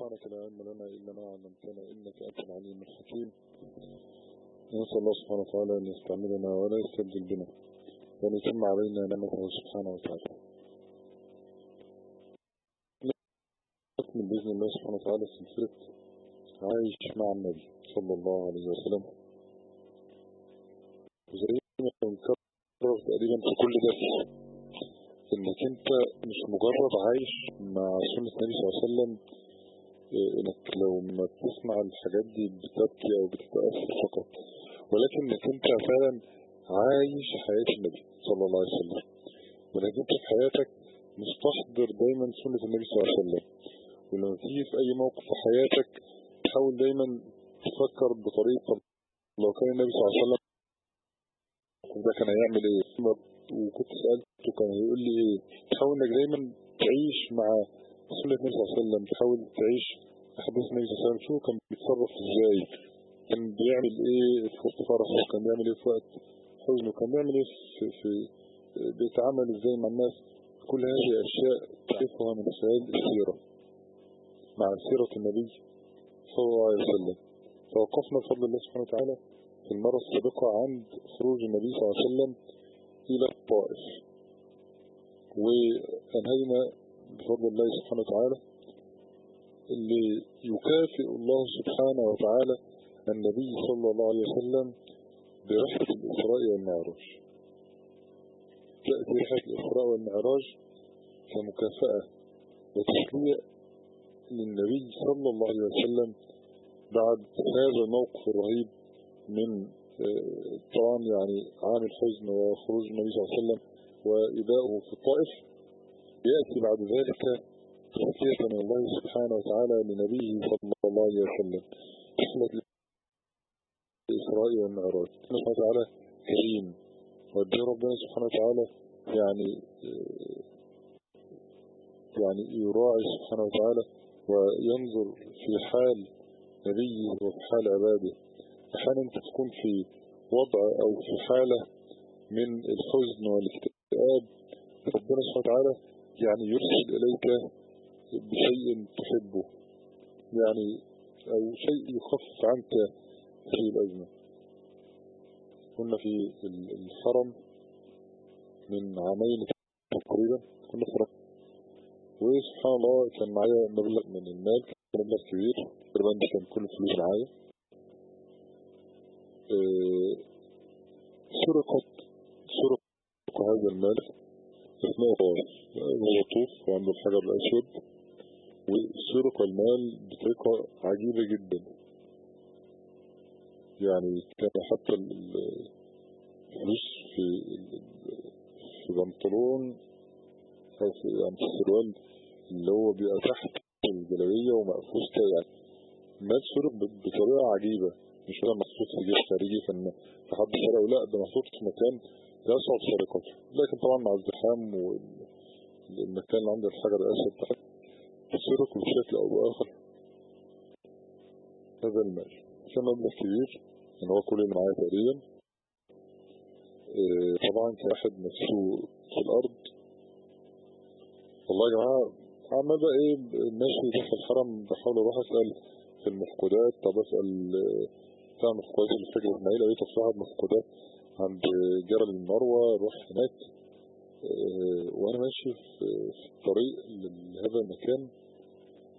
سبحانك لا علم لنا إلا ما علمتنا إنك أنت العليم الحكيم. نسأل الله سبحانه وتعالى أن يستعملنا ولا يستبدل بنا وأن يتم علينا نعمته سبحانه وتعالى. نكمل بإذن الله سبحانه وتعالى سلسلة عايش مع النبي صلى الله عليه وسلم. وزي ما بنكرر تقريبا في كل درس إنك أنت مش مجرد عايش مع سنة النبي صلى الله عليه وسلم انك لو ما بتسمع الحاجات دي بتبكي أو بتتأثر فقط. ولكن إنك أنت فعلا عايش حياة النبي صلى الله عليه وسلم. وإنك أنت في حياتك مستحضر دايما سنة النبي صلى الله عليه وسلم. ولما تيجي في أي موقف في حياتك تحاول دايما تفكر بطريقة لو كان النبي صلى الله عليه وسلم ده كان هيعمل إيه؟ وكنت سألته كان هيقول لي إيه؟ تحاول إنك دايما تعيش مع سنة النبي صلى الله عليه وسلم تحاول تعيش احداث النبي صلى الله عليه وسلم شو؟ كان بيتصرف إزاي؟ كان بيعمل إيه؟ في وقت فرحه كان بيعمل إيه في وقت حزنه؟ كان بيعمل إيه في, في بيتعامل إزاي مع الناس؟ كل هذه أشياء تعرفها من خلال السيرة مع سيرة النبي صلى الله عليه وسلم. توقفنا بفضل الله سبحانه وتعالى في المرة السابقة عند خروج النبي صلى الله عليه وسلم إلى الطائف وأنهينا بفضل الله سبحانه وتعالى اللي يكافئ الله سبحانه وتعالى النبي صلى الله عليه وسلم برحلة الإسراء والمعراج. تأتي رحلة الإسراء والمعراج كمكافأة وتشريع للنبي صلى الله عليه وسلم بعد هذا الموقف الرهيب من آه، طبعا يعني عام الحزن وخروج النبي صلى الله عليه وسلم وإباؤه في الطائف. يأتي بعد ذلك تزكية من الله سبحانه وتعالى لنبيه صلى الله عليه وسلم. رحلة الإسراء والمعراج. سبحانه وتعالى كريم وده ربنا سبحانه وتعالى يعني يعني يراعي سبحانه وتعالى وينظر في حال نبيه وفي حال عباده. أحيانا أنت تكون في وضع أو في حالة من الحزن والاكتئاب. ربنا سبحانه وتعالى يعني يرسل إليك بشيء تحبه يعني أو شيء يخفف عنك في الأزمة. كنا في ال- الحرم من عامين تقريبا كنا في وسبحان الله كان معايا مبلغ من المال مبلغ كبير تقريبا كان كل فلوس معايا. آه، سرقت سرق هذا المال. هو يطوف وعنده الحجر الأسود وسرق المال بطريقة عجيبة جدا. يعني كان حتى ال- ال- الفلوس في بنطلون أو في يعني في السروال اللي هو بيبقى تحت الجلابية كده يعني المال سرق بطريقة عجيبة. مش هو محطوط في جيش خارجي في حد سرقه لا ده محطوط في مكان يصعب سرقته لكن طبعا مع الزحام والمكان اللي عند الحجر الأسود تحت سرق بشكل أو بآخر هذا المال. كان مبلغ كبير يعني هو كل اللي معايا تقريبا. آه، طبعا كان واحد نفسه في الأرض. والله يا جماعة عمال بقى إيه ماشي داخل الحرم بحاول أروح أسأل في المفقودات. طب أسأل آه، بتاع المفقودات اللي في فجر إسماعيل في واحد مفقودات. عند جبل المروة أروح هناك آه، وأنا ماشي في الطريق لهذا المكان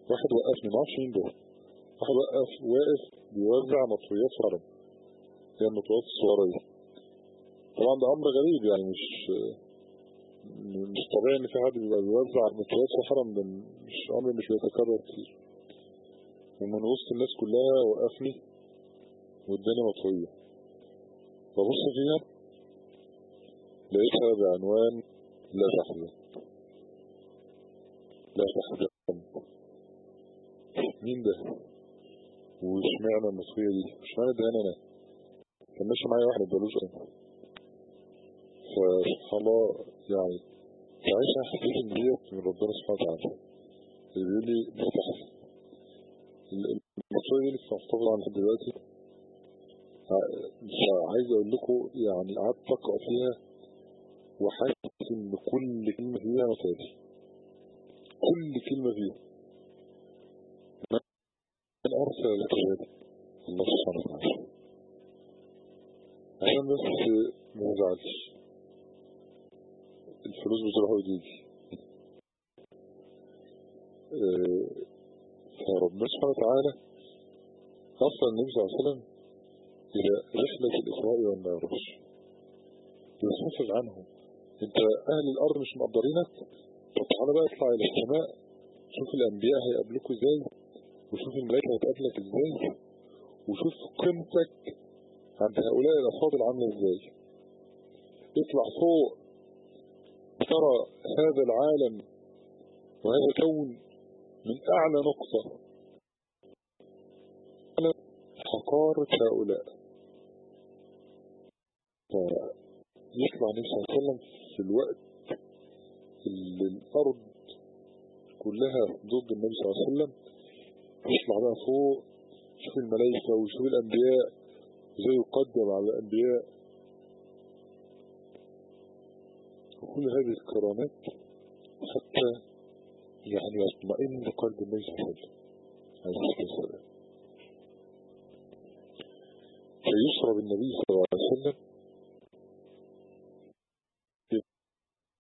واحد وقفني معرفش مين ده واحد وقف واقف بيوزع مطويات الحرم هي المطويات الصغيرة طبعا ده أمر غريب يعني مش مش طبيعي إن في حد بيوزع مطويات في ده مش أمر مش بيتكرر كتير. ومن وسط الناس كلها وقفني واداني مطوية ببص فيها لقيتها بعنوان لا تحزن. لا تحزن. مين ده؟ واشمعنى المصرية دي؟ اشمعنى ده أنا؟ كان ماشي معايا واحد بلوش فسبحان الله يعني ساعتها حسيت إن ديت من ربنا سبحانه وتعالى. اللي بيقول لي افتح المصرية دي لسه محتفظة لحد دلوقتي. عايز أقول لكم يعني قعدت أقرأ فيها وحاسس إن كل كلمة فيها مثالي كل كلمة فيها. من ارسل لك هذا الله سبحانه وتعالى. عشان بس ما نزعلش الفلوس بتروح وتيجي فربنا سبحانه وتعالى أصلا النبي صلى الله عليه وسلم إلى رحلة الإسراء والمعراج. يخفف عنهم أنت أهل الأرض مش مقدرينك؟ طب تعالى بقى اطلع إلى السماء. شوف الأنبياء هيقابلوك إزاي؟ وشوف الملائكة هتقابلك إزاي؟ وشوف قيمتك عند هؤلاء الأفاضل عاملة إزاي. اطلع فوق. ترى هذا العالم وهذا كون من أعلى نقطة. حقارة هؤلاء. فيطلع النبي صلى الله عليه وسلم في الوقت اللي الأرض كلها ضد النبي صلى الله عليه وسلم. يطلع بقى فوق يشوف الملائكة ويشوف الأنبياء زي يقدم على الأنبياء. وكل هذه الكرامات حتى يعني يطمئن قلب النبي صلى الله عليه وسلم. عليه الصلاة والسلام. فيسرى بالنبي صلى الله عليه وسلم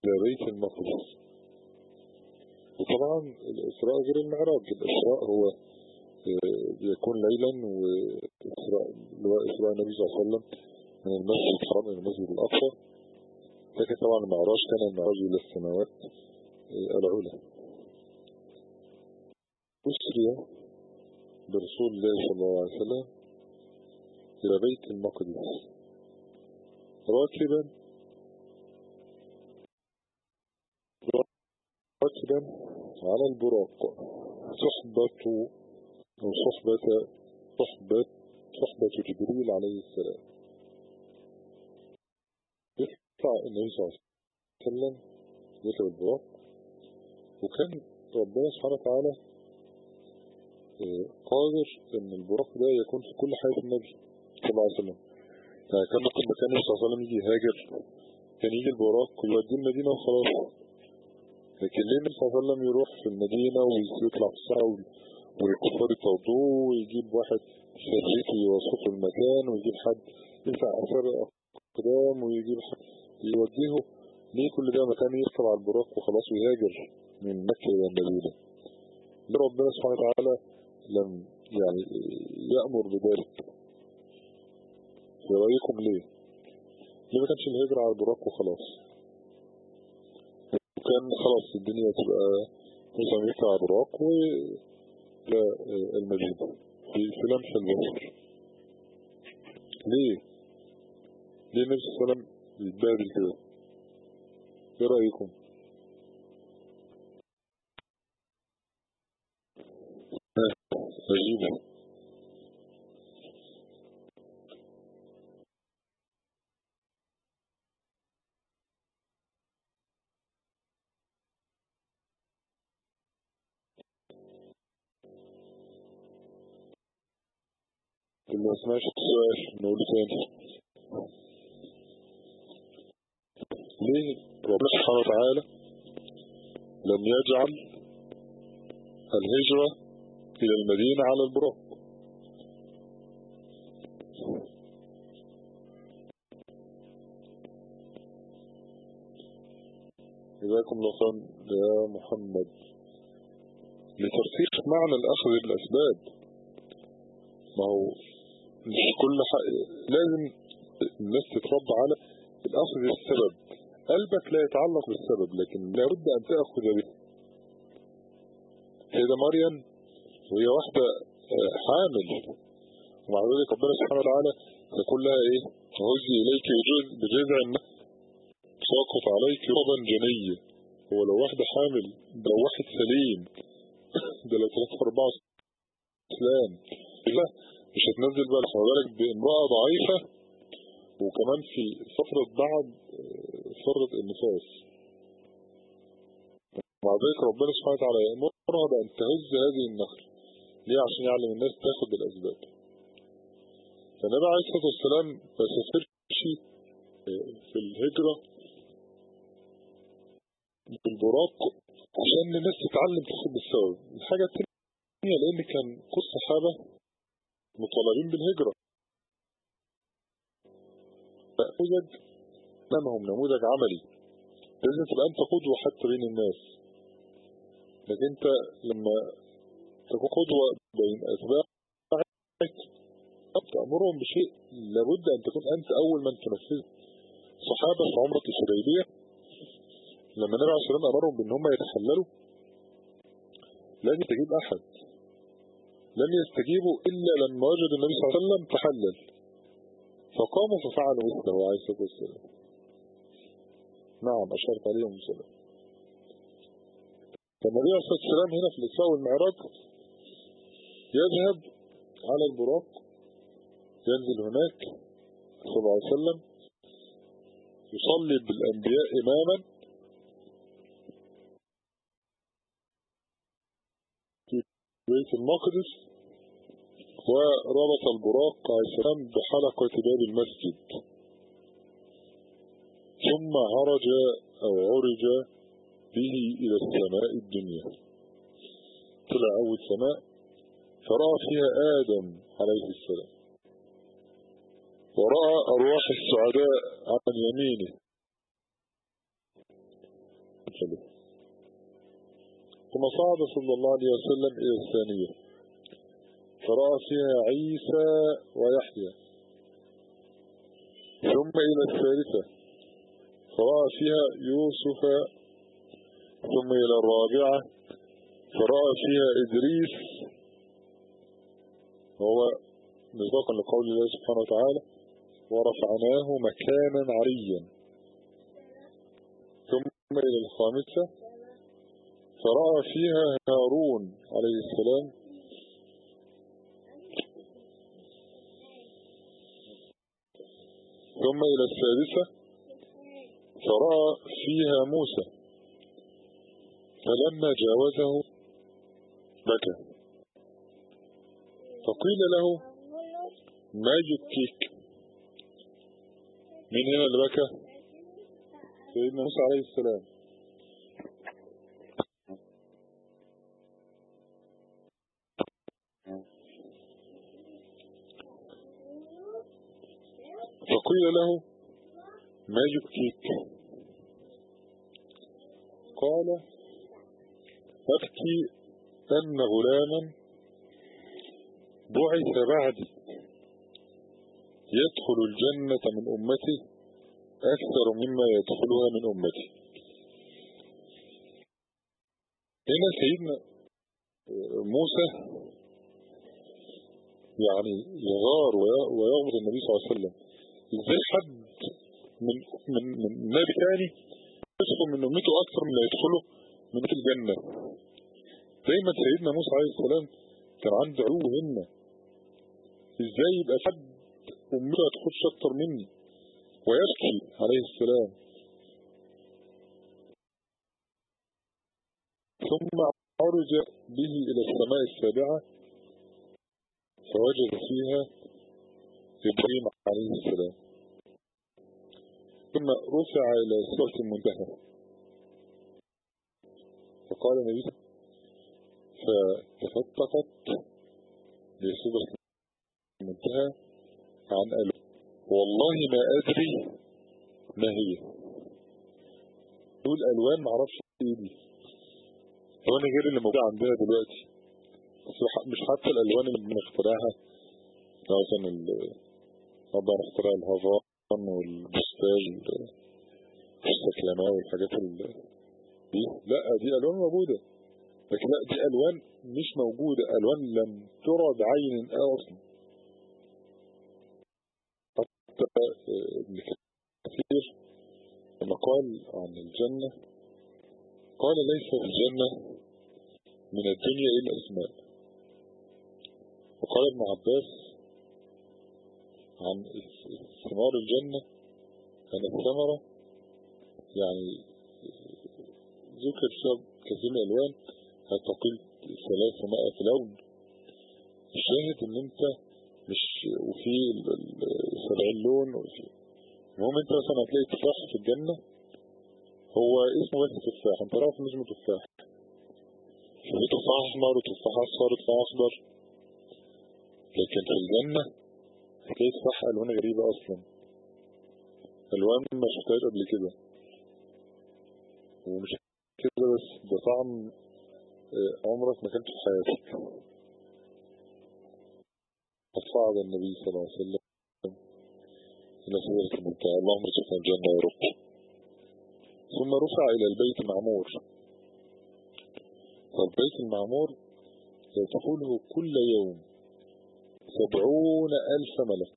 إلى بيت المقدس. وطبعا الإسراء غير المعراج الإسراء هو يكون ليلا وإسراء إسراء النبي صلى الله عليه وسلم من المسجد الحرام إلى المسجد الأقصى. لكن طبعا المعراج كان المعراج إلى السماوات العلى. أسري برسول الله صلى الله عليه وسلم إلى بيت المقدس. راكبا راكبا على البراق. صحبة أو صحبة صحبة صحبة جبريل عليه السلام. يطلع النبي صلى الله عليه وسلم يركب البراق. وكان ربنا سبحانه وتعالى قادر إن البراق ده يكون في كل حياة النبي صلى الله عليه وسلم. يعني كان لما كان النبي صلى الله عليه وسلم يجي يهاجر كان يجي البراق ويوديه المدينة وخلاص. لكن ليه النبي صلى الله عليه وسلم يروح في المدينة ويطلع في الساعة والكفار يطردوه ويجيب واحد شريكي يوصفه المكان ويجيب حد ينفع أثر أقدام ويجيب حد يوجهه ليه كل ده مكان يركب على البراق وخلاص ويهاجر من مكة إلى المدينة؟ ليه ربنا سبحانه وتعالى لم يعني يأمر بذلك؟ في رأيكم ليه؟ ليه ما كانش الهجرة على البراق وخلاص؟ وكان خلاص الدنيا تبقى مثلا يطلع على البراق و إلى المدينة في لمح البصر ليه؟ ليه النبي صلى الله عليه وسلم كده؟ إيه رأيكم؟ عجيبة اللي ما سمعش السؤال نقوله تاني ليه ربنا سبحانه وتعالى لم يجعل الهجرة إلى المدينة على البراق جزاكم الله خيرا يا محمد. لترسيخ معنى الأخذ بالأسباب ما هو؟ مش كل حق لازم الناس تتربى على الأخذ بالسبب قلبك لا يتعلق بالسبب لكن لابد أن تأخذ به. سيدة مريم وهي واحدة حامل. ومع ذلك ربنا سبحانه وتعالى يقول لها إيه؟ هزي إليك بجذع ساقط عليك رضا جنية هو لو واحدة حامل ده واحد سليم. ده لو ثلاثة أربعة اسلام لا مش هتنزل بقى خلي بالك بامرأة ضعيفة وكمان في فترة بعد فترة النفاس. مع ذلك ربنا سبحانه وتعالى يأمرها بأن تهز هذه النخل. ليه؟ عشان يعلم الناس تاخد بالأسباب فالنبي عليه الصلاة والسلام ما سافرش في الهجرة بالبراق عشان الناس تتعلم تاخد بالثواب الحاجة الثانية لأن كان كل الصحابة مطالبين بالهجرة. نموذج أمامهم نموذج عملي. لازم تبقى أنت قدوة حتى بين الناس. لكن أنت لما تكون قدوة بين أتباعك تأمرهم بشيء لابد أن تكون أنت أول من تنفذه صحابة في عمرة الحديبية. لما النبي عليه الصلاة أمرهم بأن هم يتحللوا لن يستجيب أحد. لم يستجيبوا إلا لما وجد النبي صلى الله عليه وسلم تحلل. فقاموا ففعلوا مثله عليه الصلاة والسلام. نعم أشرت عليهم السلام فالنبي عليه الصلاة والسلام هنا في الإسراء والمعراج يذهب على البراق ينزل هناك صلى الله عليه وسلم يصلي بالأنبياء إماما بيت المقدس وربط البراق عليه بحلقة باب المسجد. ثم عرج أو عرج به إلى السماء الدنيا. طلع أول سماء فرأى فيها آدم عليه السلام. ورأى أرواح السعداء عن يمينه. ثم صعد صلى الله عليه وسلم إلى الثانية. فرأى فيها عيسى ويحيى. ثم إلى الثالثة. فرأى فيها يوسف. ثم إلى الرابعة. فرأى فيها إدريس. وهو مصداقا لقول الله سبحانه وتعالى ورفعناه مكانا عريا. ثم إلى الخامسة. فرأى فيها هارون عليه السلام. ثم إلى السادسة. فرأى فيها موسى. فلما جاوزه بكى. فقيل له ما يبكيك؟ من هنا اللي بكى؟ سيدنا موسى عليه السلام. فقيل له ما يبكيك قال أبكي أن غلاما بعث بعدي يدخل الجنة من أمتي أكثر مما يدخلها من أمتي. هنا سيدنا موسى يعني يغار ويغمر النبي صلى الله عليه وسلم. إزاي حد من من من نبي ثاني يدخل من امته أكثر من اللي يدخله من الجنة. دايما سيدنا موسى عليه السلام كان عنده علو همة إزاي يبقى حد أمته هتخش أكتر مني؟ ويبكي عليه السلام. ثم عرج به إلى السماء السابعة فوجد فيها إبراهيم عليه السلام ثم رفع إلى سورة المنتهى فقال النبي فتفتقت لسورة المنتهى عن ألو. والله ما أدري ما هي. دول ألوان معرفش إيه دي. ألوان غير اللي موجودة عندنا دلوقتي. مش حتى الألوان اللي بنخترعها مثلا طبعا اختراع الهافان والبستاج والسكلماء والحاجات دي. لا دي ألوان موجودة لكن لا دي ألوان مش موجودة. ألوان لم ترى بعين أصلا. حتى ابن كثير لما قال عن الجنة قال ليس في الجنة من الدنيا إلا أسماء. وقال ابن عباس عن ثمار الجنة أن الثمرة. يعني ذكر فيها كثير من الألوان هتقل ثلاثمائة لون الشاهد إن أنت مش وفي سبعين لون وفي المهم أنت مثلا هتلاقي تفاح في الجنة هو اسمه بس تفاح أنت عارف ان اسمه تفاح. في تفاح أحمر وتفاح أصفر وتفاح اخضر لكن في الجنة هتلاقي تفاح ألوان غريبة أصلا. ألوان ما شفتهاش قبل كده. ومش كده بس ده طعم عمرك ما كنت في حياتك. فصعد النبي صلى الله عليه وسلم. إلى سورة المنتهى اللهم ارزقنا الجنة يا رب. ثم رفع إلى البيت المعمور فالبيت المعمور يدخله كل يوم. سبعون ألف ملك.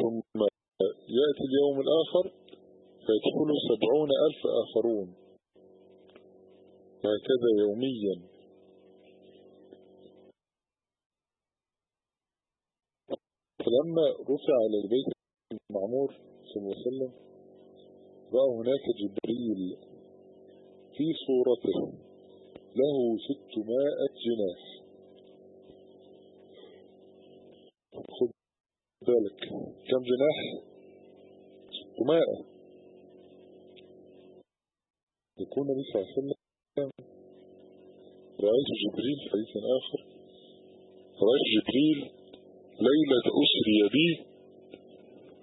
ثم يأتي اليوم الآخر فيدخله سبعون ألف آخرون. وهكذا يوميا. فلما رفع على البيت المعمور صلى الله عليه وسلم رأى هناك جبريل في صورته له ستمائة جناح. بالك كم جناح؟ ستمائة يكون النبي صلى الله عليه وسلم رأيت جبريل في حديث آخر. رأيت جبريل ليلة أسري بي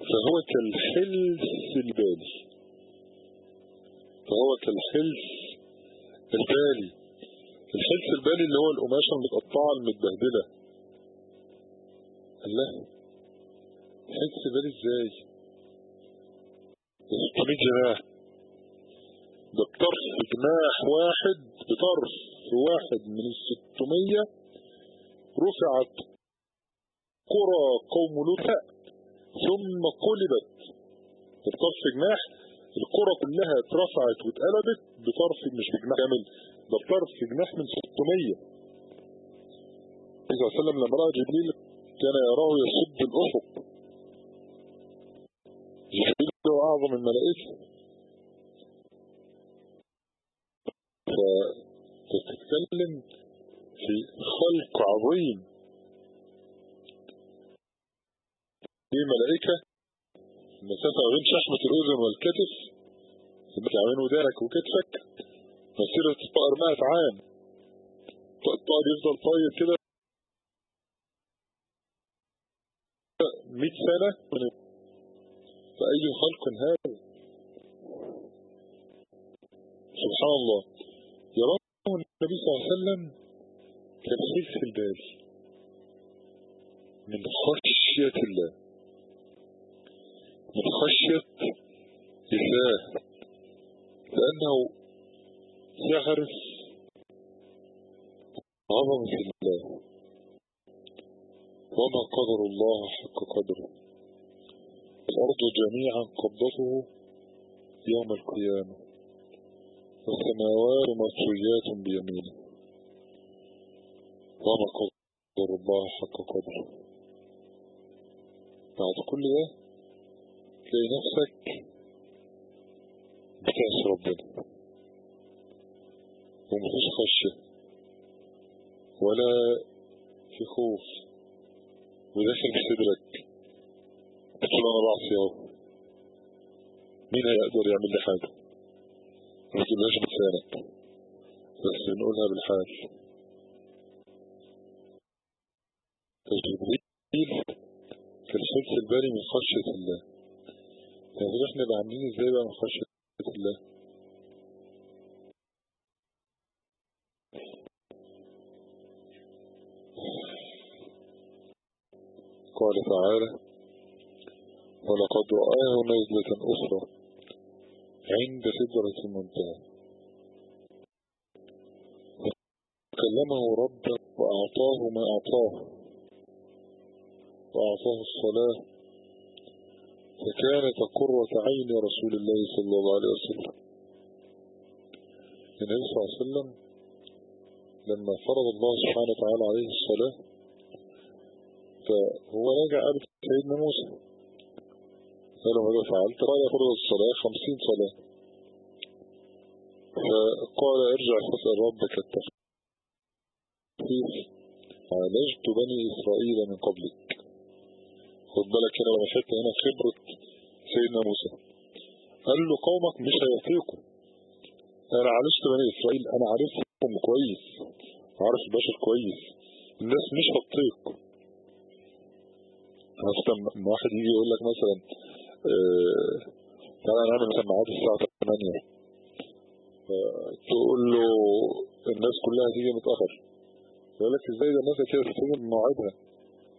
فهو كالحلف البالي فهو كالحلف البالي الحلف البالي اللي هو القماشة المتقطعة المتبهدلة. قال إزاي؟ ده 600 جناح. ده بطرف جناح واحد بطرف واحد من الستمية. رفعت قرى قوم لوط ثم قلبت. بطرف جناح القرى كلها اترفعت واتقلبت. بطرف مش بجناح كامل ده بطرف جناح من 600 النبي صلى الله عليه وسلم لما رأى جبريل كان يراه يصد هو أعظم الملائكة. فتتكلم في خلق عظيم. في ملائكة المسافة بين شحمة الأذن والكتف المسافة بين ودانك وكتفك. مسيرة الطائر مائة عام. الطائر يفضل طاير كده مئة سنة. فأي خلق هذا؟ سبحان الله. يراه النبي صلى الله عليه وسلم كالخلف البال من خشية الله. من خشية الله. لأنه يعرف عظمة الله. وما قدر الله حق قدره. الأرض جميعا قبضته يوم القيامة والسماوات مطويات بيمينه. وما قدر الله حق قدره. بعد كل ده تلاقي نفسك بتعصي ربنا. ومفيش خشية ولا في خوف وداخل في صدرك أنا بعصي اهو مين هيقدر يعمل لي حاجة؟ ما تقولهاش بلسانك. بس نقولها بالحال. جبريل في الخلف البالي من خشية الله. يعني إحنا بقى عاملين إزاي بقى من خشية الله؟ قال تعالى ولقد رآه نزلة أخرى عند سدرة المنتهى كلمه ربه وأعطاه ما أعطاه وأعطاه الصلاة. فكانت قرة عين رسول الله صلى الله عليه وسلم. النبي صلى الله عليه وسلم لما فرض الله سبحانه وتعالى عليه الصلاة فهو راجع قابل سيدنا موسى قال له ماذا فعلت قال فرض الصلاة خمسين صلاة فقال ارجع فاسأل ربك التخفيف عالجت بني إسرائيل من قبلك خد بالك هنا لما شفت هنا خبرة سيدنا موسى قال له قومك مش هيطيقوا أنا عالجت بني اسرائيل أنا عارفهم كويس عارف البشر كويس الناس مش هتطيق مثلا واحد يجي يقول لك مثلا تعالى نعمل ميعاد الساعة 8 تقول له الناس كلها هتيجي متأخر. يقول لك إزاي ده الناس كده تيجي بمواعيدها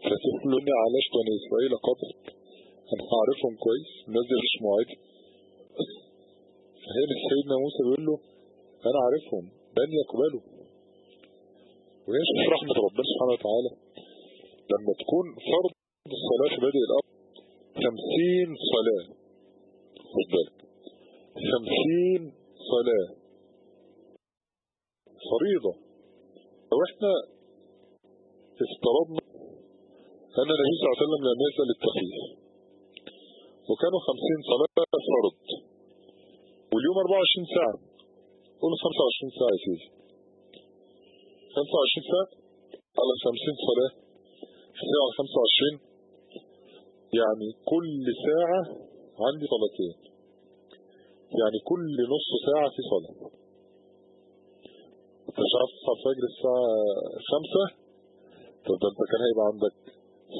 فتقول له إني عالجت بني إسرائيل قبلك أنا عارفهم كويس. الناس دي مش مواعيدها فهنا سيدنا موسى بيقول له أنا عارفهم. لن يقبلوا. وهي شوف رحمة ربنا سبحانه وتعالى. لما تكون فرض الصلاة في بادئ الأرض خمسين صلاة. خد بالك خمسين صلاة. فريضة. لو إحنا افترضنا أن النبي صلى الله عليه وسلم لم يسأل التخفيف وكانوا خمسين صلاة فرض واليوم 24 ساعة. قول 25 ساعة يا سيدي. 25 ساعة على 50 صلاة على 25 يعني كل ساعة عندي صلاتين. يعني كل نص ساعة في صلاة. تصحى الفجر الساعة 5 طب ده انت كان هيبقى عندك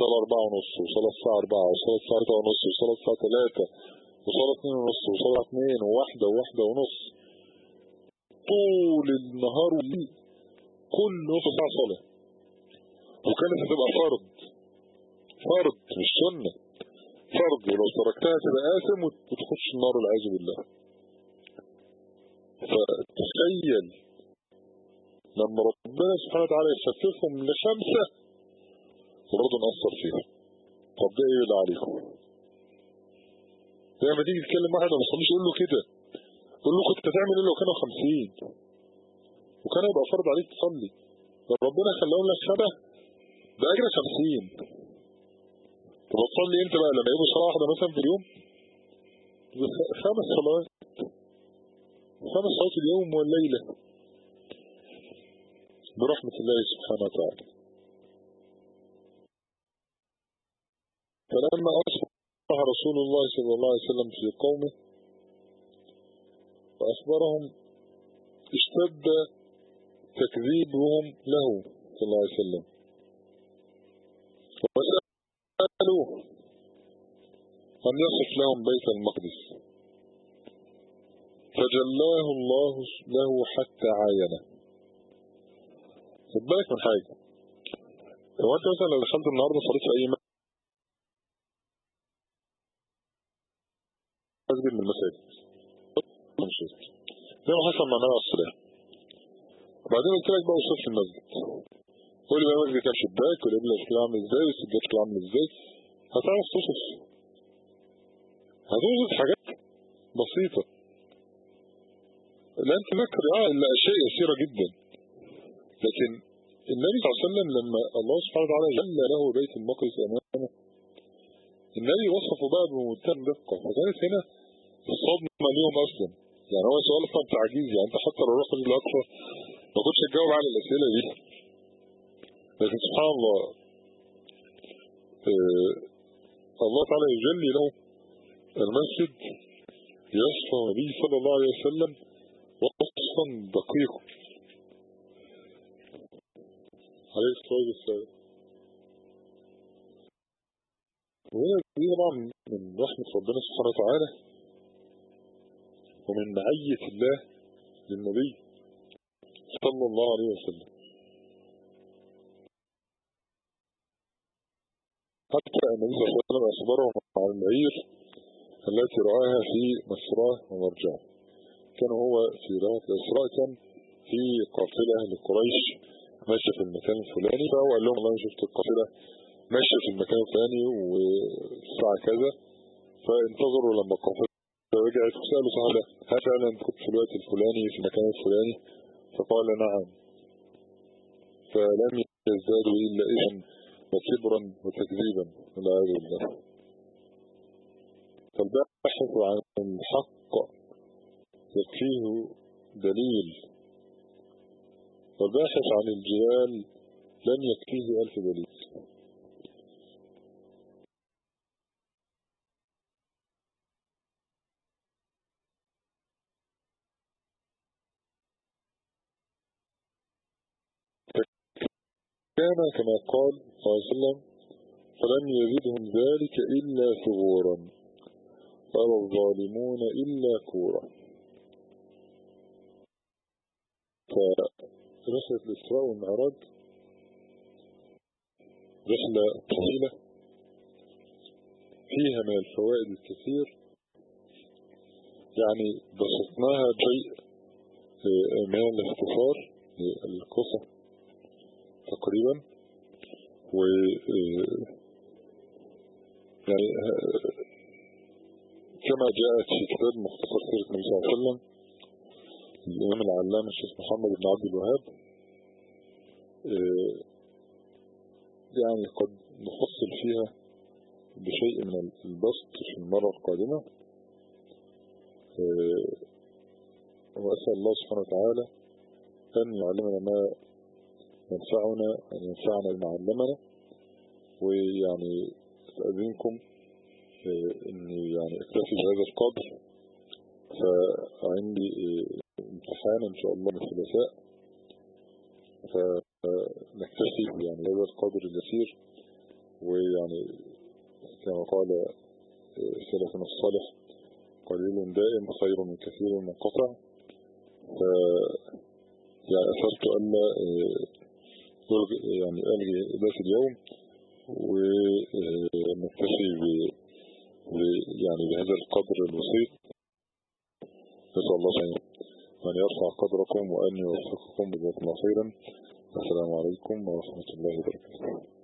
صلاة 4 ونص وصلاة الساعة 4 وصلاة الساعة 3 ونص وصلاة الساعة 3 وصلاة 2 ونص وصلاة 2 وواحدة وواحدة ونص. طول النهار كل نص ساعة صلاة. وكانت هتبقى فرض. فرض مش سنة فرض ولو تركتها تبقى آثم وتخش النار والعياذ بالله. فتخيل لما ربنا سبحانه وتعالى يخففهم لخمسة وبرضه نأثر فيها طب ده إيه اللي عليكم؟ لما تيجي تتكلم واحد ما بيصليش يقول له كده. قول له كنت هتعمل إيه لو كانوا 50 وكان يبقى فرض عليك تصلي. ربنا خلاهم لك سنه ده أجر 50 طب تصلي انت بقى لما يبقوا صلاه واحدة مثلا في اليوم؟ خمس صلوات. خمس صلوات اليوم والليلة. برحمة الله سبحانه وتعالى. فلما أصبح رسول الله صلى الله عليه وسلم في قومه فأخبرهم اشتد تكذيبهم له صلى الله عليه وسلم. أن يصف لهم بيت المقدس. فجلاه الله له حتى عاينه. خد بالك من حاجة. هو أنت مثلا لو دخلت النهارده صليت في أي مسجد من المساجد. مشيت زي ما حصل مع نوع الصلاة وبعدين قلت لك بقى وصلت المسجد. قول لي بقى المسجد كام شباك والقبلة شكلها عامل إزاي والسجاد شكلها عامل إزاي؟ هتعرف توصف هتوصف حاجات بسيطة. لا انت فاكر آه الا اشياء يسيرة جدا. لكن النبي صلى الله عليه وسلم لما الله سبحانه وتعالى جل له بيت المقدس أمامه النبي وصفه بقى بمنتهى الدقة فكانت هنا الصدمة ليهم أصلا. يعني هو سؤال أصلا تعجيز يعني أنت حتى لو رحت الأقصى ما كنتش تجاوب على الأسئلة دي. لكن سبحان الله آه الله تعالى يجلي له المسجد يصفى النبي صلى الله عليه وسلم وصفا دقيقا. عليه الصلاة والسلام. وهنا دي طبعا من رحمة ربنا سبحانه وتعالى ومن معية الله للنبي صلى الله عليه وسلم. حتى النبي صلى الله عليه وسلم أخبرهم عن العير التي رآها في مسراه ومرجعه كان هو في رواية الإسراء كان في قافلة لقريش ماشية في المكان الفلاني فهو قال لهم والله شفت القافلة ماشية في المكان الفلاني والساعة كذا فانتظروا لما القافلة رجعت وسألوا صحابة هل فعلا كنت في الوقت الفلاني في المكان الفلاني؟ فقال نعم. فلم يزدادوا إلا إثما وكبرا وتكذيبا والعياذ بالله فالباحث عن الحق يكفيه دليل. والباحث عن الجلال لن يكفيه ألف دليل. كان كما قال صلى الله عليه وسلم فلم يزدهم ذلك إلا ثغورا. قال الظالمون إلا كورا. فرحلة الإسراء والمعراج. رحلة طويلة. فيها من الفوائد الكثير. يعني بسطناها شيء من الاختصار القصة. تقريبا. و يعني كما جاءت في كتاب مختصر سيرة النبي صلى الله عليه وسلم الإمام العلامة الشيخ محمد بن عبد الوهاب يعني قد نفصل فيها بشيء من البسط في المرة القادمة. وأسأل الله سبحانه وتعالى أن يعلمنا ما ينفعنا أن ينفعنا بما علمنا ويعني أستأذنكم أني يعني أكتفي بهذا القدر. فعندي امتحان إن شاء الله الثلاثاء فنكتفي يعني هذا القدر اليسير. ويعني كما قال سلفنا الصالح قليل دائم خير من كثير منقطع ف يعني أثرت ألا يعني ألغي ذات اليوم ونكتفي يعني بهذا القدر البسيط نسأل الله أن يرفع قدركم وأن يوفقكم بذات خيرا السلام عليكم ورحمة الله وبركاته.